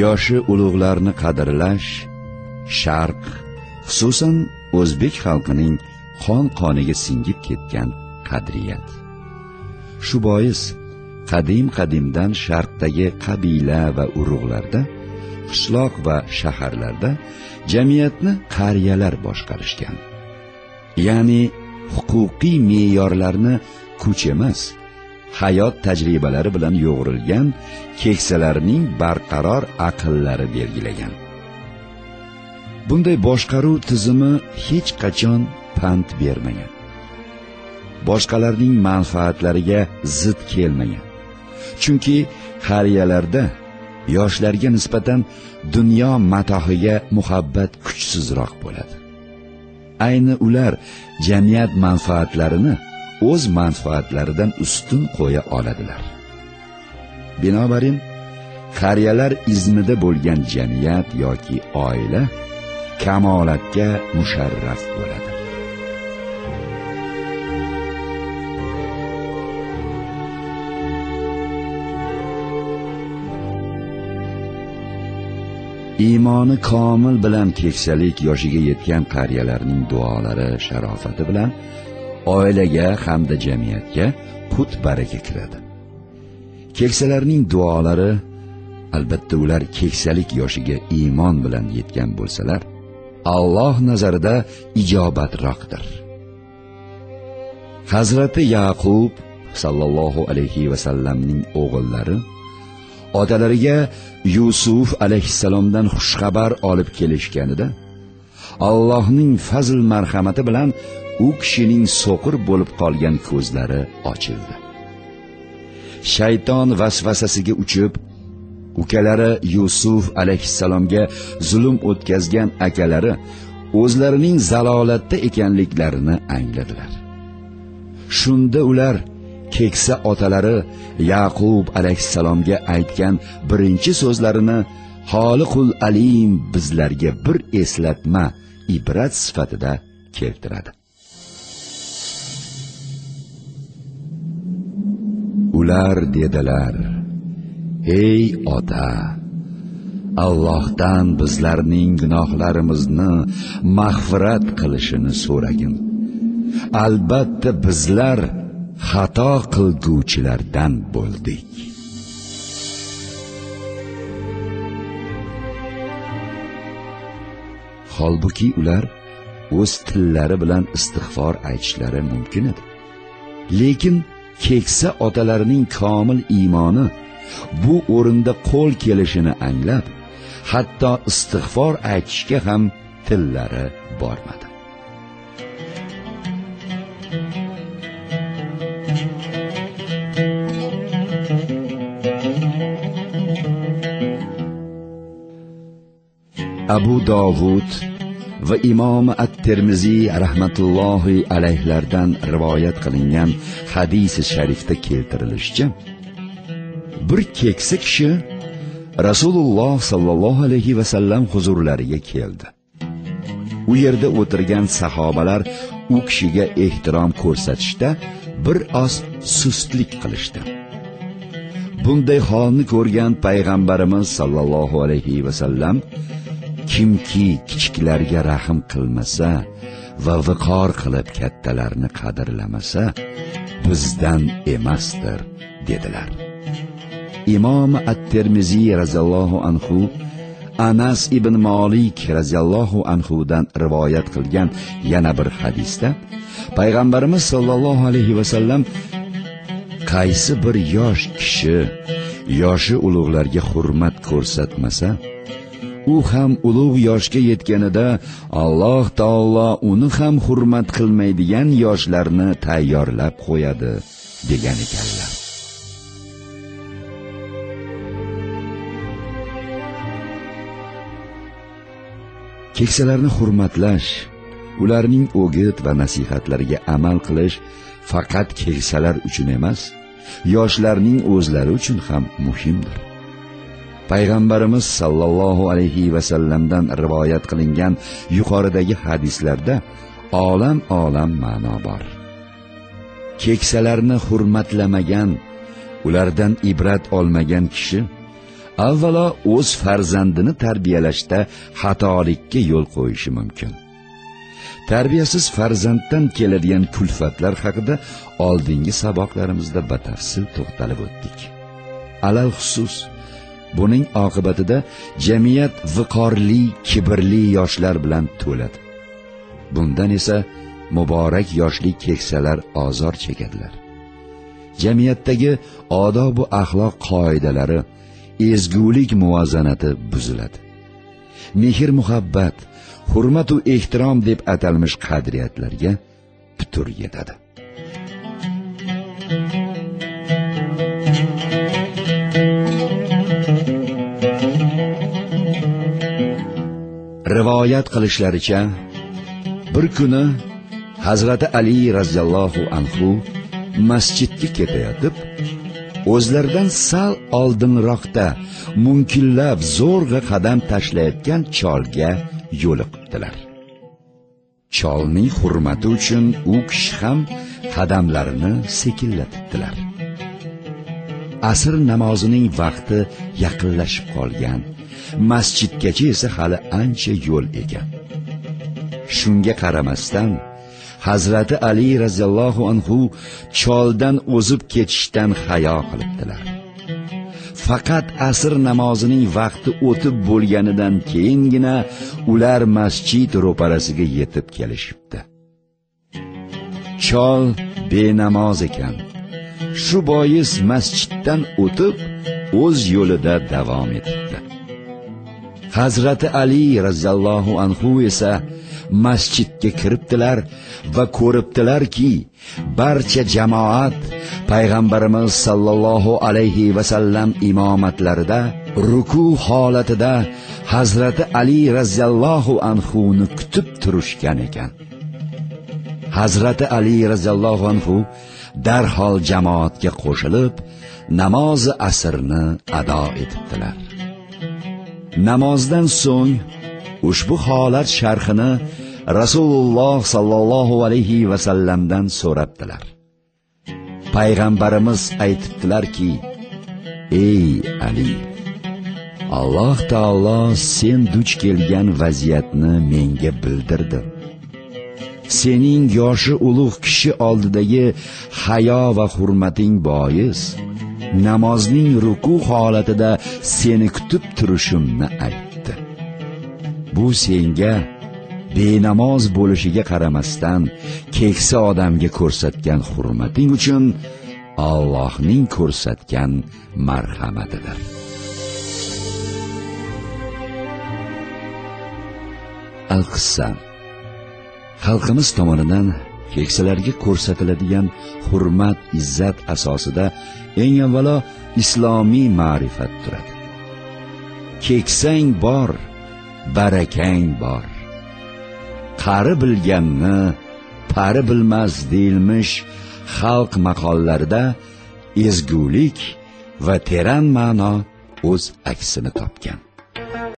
yoshi ulug'larni qadrlash sharq xususan o'zbek xalqining qon qoniga singib ketgan qadriyat. Shu bois qadim qadimdan sharqdagi qabila va urug'larda qishloq va shaharlarda jamiyatni qariyalar boshqarishgan. Ya'ni huquqiy me'yorlarni kuch emas hayot tajribalari bilan yo'g'rilgan keksalarning barqaror aqllari belgilagan. Bunday boshqaruv tizimi hech qachon pand bermagan. Boshqalarning manfaatlariga zid kelmagan. Chunki qariyalarda yoshlarga nisbatan dunyo matohiga muhabbat kuchsizroq bo'ladi. Ayni ular jamiyat manfaatlarini o'z manfaatlaridan ustun qo'ya oladilar. Binobarin qariyalar izmida bo'lgan jamiyat yoki oila kamolatga musharraf bo'ladi. Iymoni komil bilan keksalik yoshiga yetgan qariyalarning duolari sharofati bilan oilaga hamda jamiyatga put baraka kiradi. Keksalarning duolari albatta ular keksalik yoshiga iymon bilan yetgan bo'lsalar alloh nazarida ijobatroqdir. Hazrati yaqub sallallohu alayhi vasallamning o'g'illari otalariga yusuf alayhissalomdan xushxabar olib kelishganida allohning fazl marhamati bilan u kishining so'qir bo'lib qolgan ko'zlari ochildi. Shayton vasvasasiga uchib ukalari yusuf alayhissalomga zulm o'tkazgan akalari o'zlarining zalolatda ekanliklarini angladilar. Shunda ular keksa otalari yaqub alayhissalomga aytgan birinchi so'zlarini xoliqul alim bizlarga bir eslatma ibrat sifatida keltiradi. Ular dedilar ey ota allohdan bizlarning gunohlarimizni mag'firat qilishini so'ragin. Albatta bizlar xato qilguvchilardan bo'ldik. Holbuki ular o'z tillari bilan istig'for aytishlari mumkin edi. Lekin keksa otalarining komil iymoni bu o'rinda qo'l kelishini anglab hatto istig'for aytishga ham tillari bormadi. Abu dovud va imom at termiziy rahmatullohi alayhlardan rivoyat qilingan hadisi sharifda keltirilishicha bir keksa kishi rasululloh sollallohu alayhi vasallam huzurlariga keldi. U yerda o'tirgan sahobalar u kishiga ehtirom ko'rsatishda bir oz sustlik qilishdi. Bunday holni ko'rgan payg'ambarimiz sollallohu alayhi vasallam kimki kichiklarga rahm qilmasa va viqor qilib kattalarni qadrlamasa bizdan emasdir dedilar. Imom at termiziy roziyallohu anhu anas ibn molik roziyallohu anhudan rivoyat qilgan yana bir hadisda payg'ambarimiz sollallohu alayhi vasallam qaysi bir yosh kishi yoshi ulug'larga hurmat ko'rsatmasa u ham ulug' yoshga yetganida alloh taolo uni ham hurmat qilmaydigan yoshlarni tayyorlab qo'yadi degan ekanlar. Keksalarni hurmatlash ularning o'git va nasihatlariga amal qilish faqat keksalar uchun emas yoshlarning o'zlari uchun ham muhimdir. Payg'ambarimiz sollallohu alayhi vasallamdan rivoyat qilingan yuqoridagi hadislarda olam olam ma'no bor. Keksalarni hurmatlamagan ulardan ibrat olmagan kishi avvalo o'z farzandini tarbiyalashda xatolikka yo'l qo'yishi mumkin. Tarbiyasiz farzanddan keladigan kulfatlar haqida oldingi saboqlarimizda batafsil to'xtalib o'tdik. Alal xusus buning oqibatida jamiyat viqorli kibrli yoshlar bilan to'ladi. Bundan esa muborak yoshli keksalar ozor chekadilar. Jamiyatdagi odobu axloq qoidalari ezgulik muvozanati buziladi. Mehr muhabbat hurmatu ehtirom deb atalmish qadriyatlarga putur yetadi. Rivoyat qilishlaricha bir kuni hazrati ali roziyallohu anhu masjidga ketayotib o'zlaridan sal oldinroqda munkillab zo'rg'a qadam tashlayotgan cholga yo'liqibdilar cholning hurmati uchun u kishi ham qadamlarini sekinlatibdilar. Asr namozining vaqti yaqinlashib qolgan masjidgacha esa hali ancha yo'l ekan. Shunga qaramasdan hazrati ali roziyallohu anhu choldan o'zib ketishdan hayo qilibdilar. Faqat asr namozining vaqti o'tib bo'lganidan keyingina ular masjid ro'parasiga yetib kelishibdi. Chol benamoz ekan. Shu bois masjiddan o'tib o'z yo'lida davom etibdi hazrati ali roziyallohu anhu esa masjidga kiribdilar va ko'ribdilarki barcha jamoat payg'ambarimiz sollallohu alayhi vasallam imomatlarida ruku holatida hazrati ali roziyallohu anhuni kutib turishgan ekan. Hazrati ali roziyallohu anhu darhol jamoatga qo'shilib namozi asrni ado etibdilar. Namozdan so'ng ushbu holat sharhini rasululloh sollallohu alayhi vasallamdan so'rabdilar. Payg'ambarimiz aytibdilarki ey ali alloh taolo sen duch kelgan vaziyatni menga bildirdi. Sening yoshi ulug' kishi oldidagi hayo va hurmating bois namozning ruku holatida seni kutib turishimni aytdi. Bu senga benamoz bo'lishiga qaramasdan keksa odamga ko'rsatgan hurmating uchun Allohning ko'rsatgan marhamatidir. Al qissa xalqimiz tomonidan keksalarga ko'rsatiladigan hurmat izzat asosida eng avvalo islomiy ma'rifat turadi. Keksang bor barakang bor. Qari bilganni pari bilmas deyilmish xalq maqollarida ezgulik va teran ma'no o'z aksini topgan.